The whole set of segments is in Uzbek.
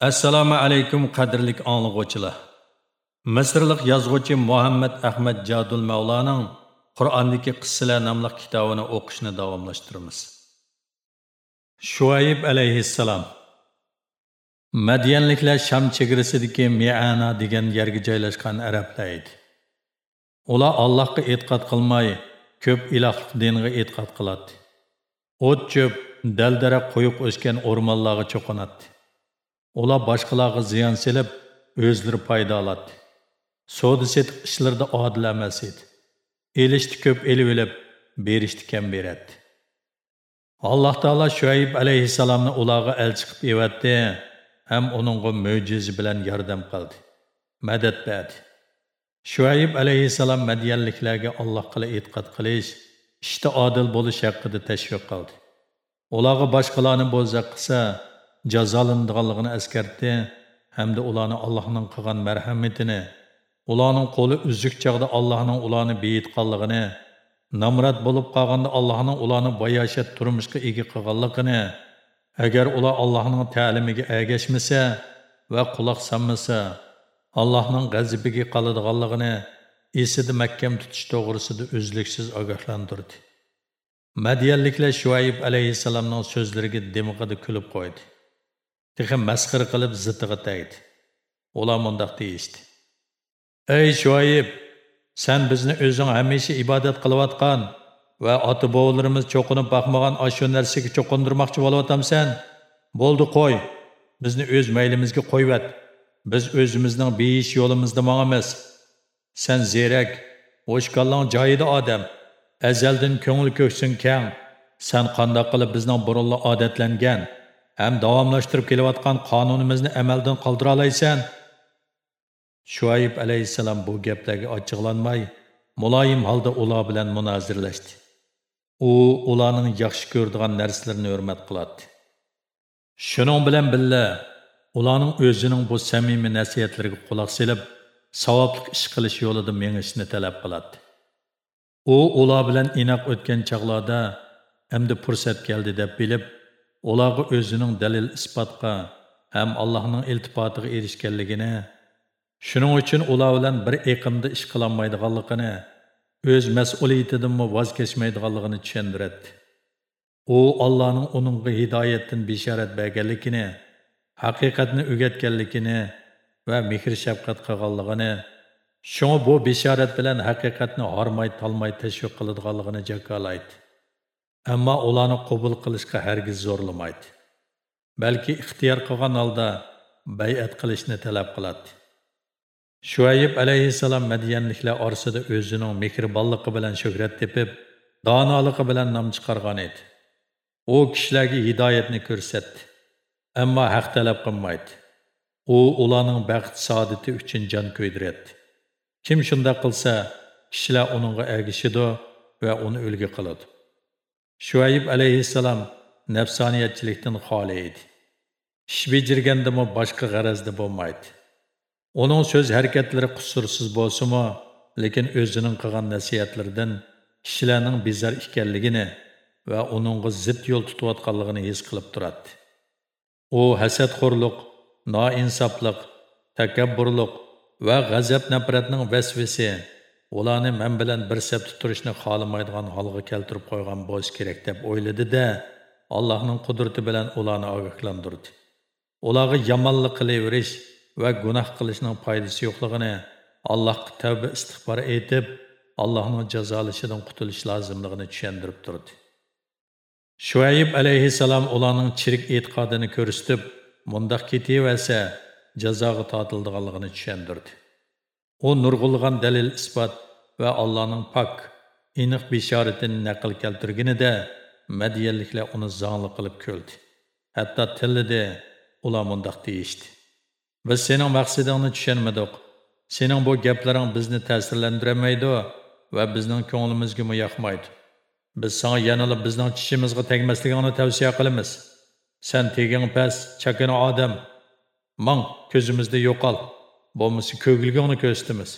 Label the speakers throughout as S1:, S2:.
S1: assalomu alaykum qadrli anglag'uvchilar misrlik yozuvchi muhammad ahmad jadul mavlaning qur'ondagi qissalar nomli kitobini o'qishni davomlashtiramiz. Shuayb alayhissalom madyanliklar sham chegarasidagi miana degan yerga joylashgan arablar edi. Ular allohga e'tiqod qilmay ko'p ilohlik dinga e'tiqod qiladi o't cho'p daldara qo'yib o'sgan o'rmonlarga cho'qinadi Ular boshqalarga ziyon selib, o'zlari foyda oladi. Savdo setiq ishlarida odil emas edi. Elishni ko'p elib olib, berishni kam beradi. Alloh taolo Shuayb alayhissalomni ularga elchi qilib evatdi, ham uningga mo'jiza bilan yordam qildi. Madad berdi. Shuayb alayhissalom Madyanliklarga Alloh qila e'tiqod qilish, ishda odil bo'lish haqida tashviq qildi. Ularga boshqalarni bo'zaq qilsa, jazolanadiganligini eskartdi hamda ularni allohning qilgan marhamatini ularning qo'li uzuk chog'da allohning ularni beyitganligini namrat bo'lib qolganda allohning ularni boyashat turmushga ega qilganligini agar ular allohning ta'limiga ergashmasa va quloq solmasa allohning g'azibiga qoladiganligini esida mahkam tutish to'g'risida uzluksiz ogohlantirdi. Madiyalliklar shuayb alayhissalomning so'zlariga demiqida kulib qo'ydi. Texi masxir qilib zitiga tegdi. Ular mundaq deyishdi. Ey Shuayb, sen bizni o'zing hamisha ibodat qilayotgan va ota bobolarimiz cho'qinib boqmagan ashu narsaga cho'qindirmoqchi bo'layotamsan? Bo'ldi qo'y. Bizni o'z maylimizga qo'yvat. Biz o'zimizning beyish yo'limizda mangamiz. Sen zerak, o'shqonlang joyida odam. Azaldan ko'ngil ko'ksin kang. Sen qandoq qilib bizning burunli odatlangan ham davomlashtirib kelayotgan qonunimizni amaldan qoldira olaysan shuayb alayhissalom bu gaplarga ochiqlanmay muloyim holda ular bilan munozirlashdi u ularning yaxshi ko'radigan narsalarini hurmat qiladi shuning bilan billa ularning o'zining bu samimiy nasihatlariga quloq solib savobli ish qilish yo'lida mengishni talab qiladi u ular bilan inoq o'tgan chog'larda endi fursat keldi deb bilib ularga o'zining dalil isbotga ham allohning iltifotiga erishganligini shuning uchun ular bilan bir eqimda ish qilolmaydiganligini o'z mas'uliyatidanmi voz kechmaydiganligini tushundiradi u allohning uningga hidoyatdan bishorat berganligini haqiqatni o'rgatganligini va mehr shafqat qilganligini shunga bu bishorat bilan haqiqatni hormay talmay tashviq qiladiganligini jakolaydi Әмма ularni qabul qilishga hargiz zo'rlamaydi. Balki ixtiyor qilgan holda bay'at qilishni talab qiladi. Shuayb alayhissalom Madiyanliklar orasida o'zining mehribonligi bilan shuhrat tepib, donoligi bilan nom chiqargan edi. U kishilarga hidoyatni ko'rsatdi, ammo haq talab qilmaydi. U ularning baxt saodati uchun jon ko'ydiradi. Kim қылса, qilsa, kishilar uningga ergishidi va uni қылады. Qiladi. Shuayb alayhissalom nafsoniyatchilikdan xoli edi. Ish bejirgandimi boshqa g'arazda bo'lmaydi. Uning so'z harakatlari qusursiz bo'lsa-mu, lekin o'zining qilgan nasihatlaridan kishilarning bezar ekanligini va uningga zid yo'l tutayotganligini his qilib turadi. U hasadxo'rlik, noinsoflik, takabburlik va g'azab nafratning vasvasi ularni men bilan bir sapda turishni xohlamaydigan holga keltirib qo'ygan bo'lish kerak deb o'yladi-da, Allohning qudrati bilan ularni ogohlantirdi. Ularga yomonlik qilaverish va gunoh qilishning foydasi yo'qligini, Allohga tavba istig'for etib, Allohning jazolashidan qutulish lozimligini tushuntirib turdi. Shuayb alayhissalom ularning chirik e'tiqodini ko'rsatib, mundaq ketaversa, jazoga tortildiganligini tushuntirdi. U nurg'ulg'an dalil isbot va Allohning pok, aniq bishoratini naql keltirganida Madiyanliklar uni zongli qilib ko'ldi. Hatto tillida ular mundaq deyishdi. Biz sening maqsadingni tushunmadik. Sening bu gaplaring bizni ta'sirlantirmaydi va bizning ko'nglimizga yoqmaydi. Biz sana yanada bizning tishimizga tegmasligingni tavsiya qilamiz. Sen teging past, chakana odam. Mang ko'zimizda yo'qol. Bo'lmasa ko'gilgani ko'rsatamiz.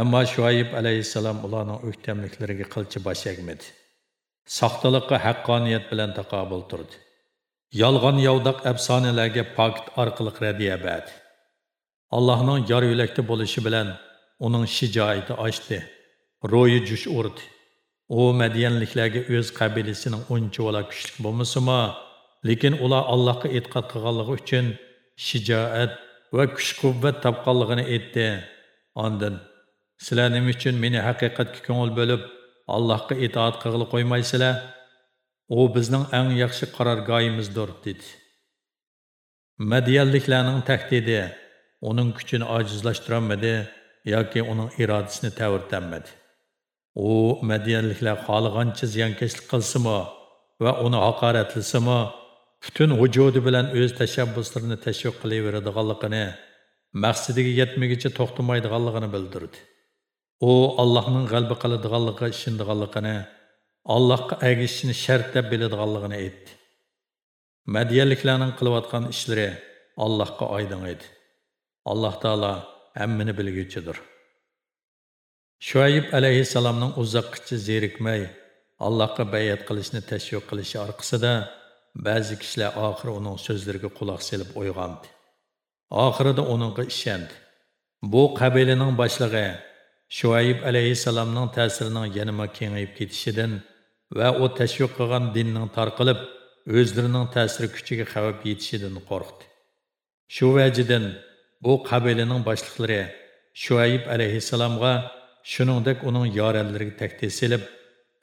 S1: Ammo shuayb alayhissalom ularning o'ktamliklariga qilchi bosh egmadi. Soxtalikqa haqqoniyat bilan taqobil turdi. Yolg'on yovdoq afsonalarga pokit orqali radiya berdi. Allohning yor yo'lakda bo'lishi bilan uning shijoati ochdi ro'yi jush urdi. U madiyanliklarga o'z qabilasining uncha vala kuchli bo'lmasimi lekin ular allohga e'tiqod qilganligi uchun shijoat va kuch quvvat topqanligini aytdi. Ondin sizlar nima uchun meni haqiqatga ko'ngil bo'lib allohga itoat qilg'ili qo'ymaysizlar. U bizning eng yaxshi qarorgoyimizdir dedi. Madiyanliklarning tahdidi uning kuchini ojizlashtirolmadi yoki uning irodasini tavirtanmadi. U madiyanliklar xohlagancha ziyonkashlik qilsimi va uni haqoratlasimi butun vujudi bilan o'z tashabbuslarini tashviq qilaveradiganligini maqsadiga yetmaguncha to'xtamaydiganligini bildirdi. U allohning g'alba qiladiganligiga ishonadiganligini allohga agishishni shart deb biladiganligini aytdi madiyanliklarning qilayotgan ishlari allohga oydin edi alloh taolo hammani bilguvchidir shoyib alayhissalomning uzoqqacha zerikmay allohga bayat qilishni tashviq qilishi orqasida ba'zi kishilar oxiri uning so'zlariga quloq solib uyg'ondi. Oxirida uningga ishondi. Bu qabilaning boshlig'i shuayib alayhissalomning ta'sirining yanama kengayib ketishidan va u tashviq qilgan dinning tarqalib o'zlarining ta'siri kuchiga xavf yetishidan qo'rqdi. Shu vajidan bu qabilaning boshliqlari shuayib alayhissalomga shuningdek uning yoranlariga tahdid selib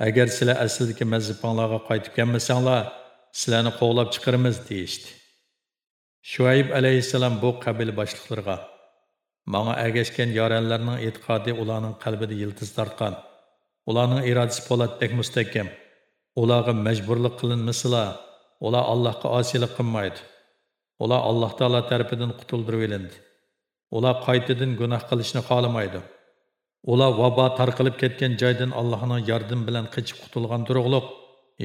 S1: agar sizlar aslidagi mazibonlarga qaytib kelmasanglar sizlarni qo'g'lab chiqaramiz deyishdi. Shuayb alayhissalom bu qabil boshliqlariga manga agashgan yoranlarning e'tiqodi ularning qalbida yildiz tortgan ularning irodasi po'latdek mustahkam. Ularga majburlik qilinmasila ular allohga osiylik qilmaydi. Ular alloh taolo tarafidan qutuldirib ilindi ular qaytadan gunoh qilishni xohlamaydi. Ular vabo tarqalib ketgan joydan allohning yordami bilan qochib qutulgan turug'liq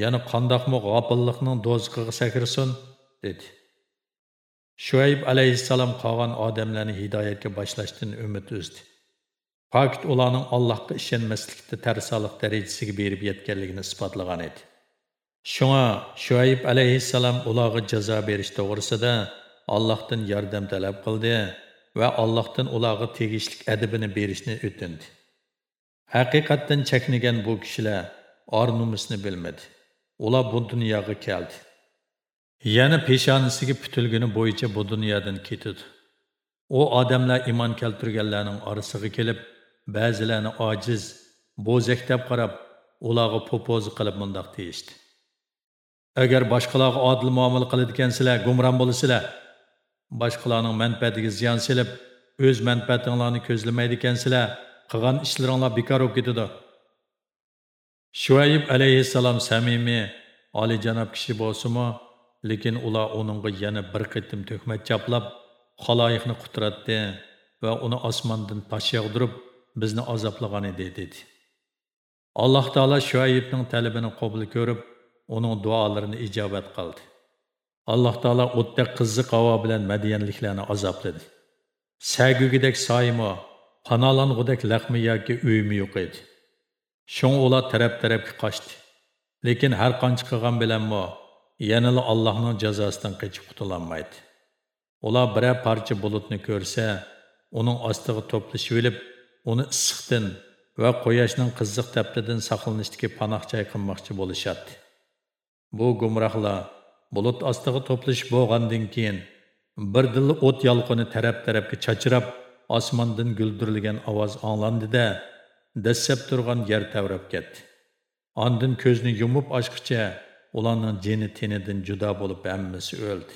S1: yana qandoqmi g'opillikning do'ziqiga sakrsin dedi. Shuayb alayhissalom qolgan odamlarni hidoyatga boshlashdan umid uzdi. Faqat ularning allohga ishonmaslikda tarsalik darajasiga berib yetganligini isbotlagan edi. Shunga shuayb alayhissalom ularga jazo berish to'g'risida allohdan yordam talab qildi va allohdan ularga tegishli adabini berishni o'tindi haqiqatdan cheknigan bu kishilar or numusni bilmadi. Ular bu dunyoga keldi. Yana peshonasiga putilguni bo'yicha bu dunyodan ketdi. U odamlar iymon keltirganlarning orasiga kelib ba'zilarni ojiz bo'zak deb qarab ularga po'pozi qilib mundoq deyishdi. Agar boshqalarga odil muomala qiladigansizlar gumron bo'lasizlar boshqalarning manfaatiga ziyon silib o'z manfaatinglarni ko'zlamaydi ekansizlar qilgan ishlaringlar bekor bo'lib ketadi. Shuayib alayhissalom samimiy oliyjanob kishi bo'lsimi lekin ular uningga yana bir qitim tuhmat chaplab xaloyiqni qutratdi va uni osmondan tosh yog'dirib bizni azoblagan edi dedi. Alloh taolo shuayibning talabini qabul ko'rib uning duolarini ijobat qildi. Alloh taolo o'tda qiziq havo bilan madiyanliklarni azobladi. Sagugidek soyimi panolang'udek laqmi yoki uymi yo'q edi. Shun ular taraf tarafga qochdi lekin har qancha qilgan bilanmi yanala allohning jazosidan qochib qutulolmaydi ular biror parcha bulutni ko'rsa uning ostiga to'plashib olib uni issiqdan va quyoshning qiziq taptidan saqlanishdagi panoh joy qilmoqchi bo'lishadi bu gumrohlar bulut ostiga to'plashib bo'lgandan keyin bir от o't yolqini taraf tarafga chachirab osmondan guldirilgan ovoz anglandida dassab turgan yer tavrab ketdi ondin ko'zni yumib ochqicha ularning jini tenidan judo bo'lib hammasi o'ldi.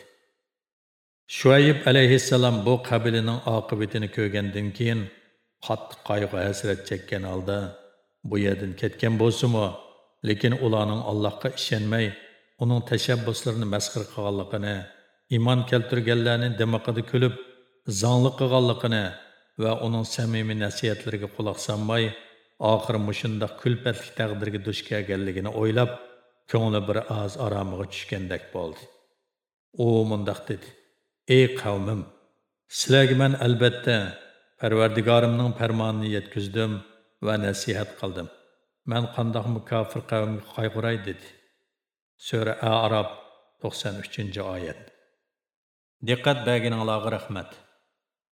S1: Shuayb alayhissalom bu qabilaning oqibatini ko'rgandan keyin qattiq qayg'u hasrat chekkan holda bu yerdan ketgan bo'lsa-mu, lekin ularning Allohga ishonmay, uning tashabbuslarini masxir qilganligini, iymon keltirganlarni dimaqida kulib, zonliq qilganligini va uning samimiy nasihatlariga quloq solmay, oxiri mushundoq kulpatlik taqdirga duch kelganligini o'ylab ko'ngli bir oz aromiga tushgandek bo'ldi. U mundoq dedi ey qavmim sizlarga man albatta parvardigorimning farmonini yetkazdim va nasihat qildim. Man qandoq mukofir qavmga qayg'uray dedi. Sura arob 93 oyat. Diqqat berganinglarga rahmat.